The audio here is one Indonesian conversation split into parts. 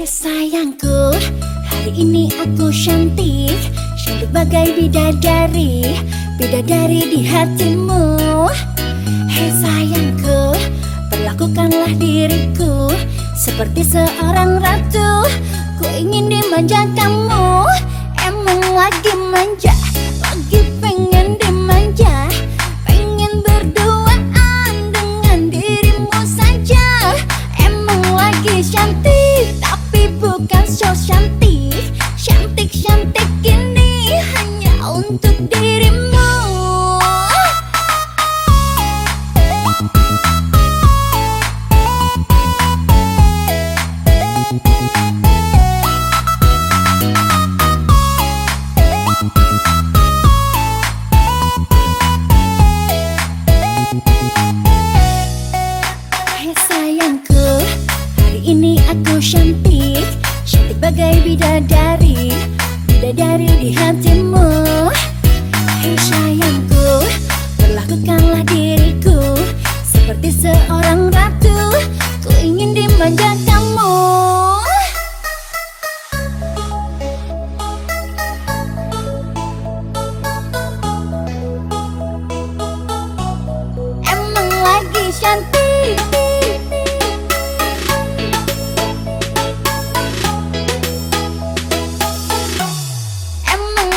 Hei sayangku, hari ini aku cantik. Cantik bagai bidadari Bidadari di hatimu. Hei sayangku, perlakukanlah diriku Seperti seorang ratu. Ku ingin dimanja kamu Emang lagi manja Lagi pengen dimanja. Pengen berduaan dengan dirimu saja. Emang lagi cantik so cantik Cantik-cantik ini Hanya untuk dirimu. Hai sayangku, hari ini aku cantik Cantik bagai bidadari Bidadari di hatimu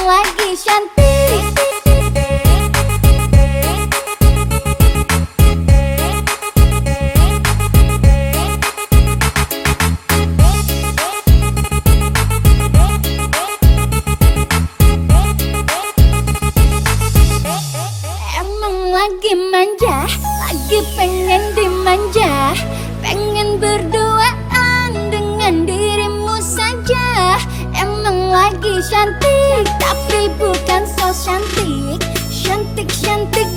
lagi cantik cantik, tapi bukan so cantik. Cantik-cantik gini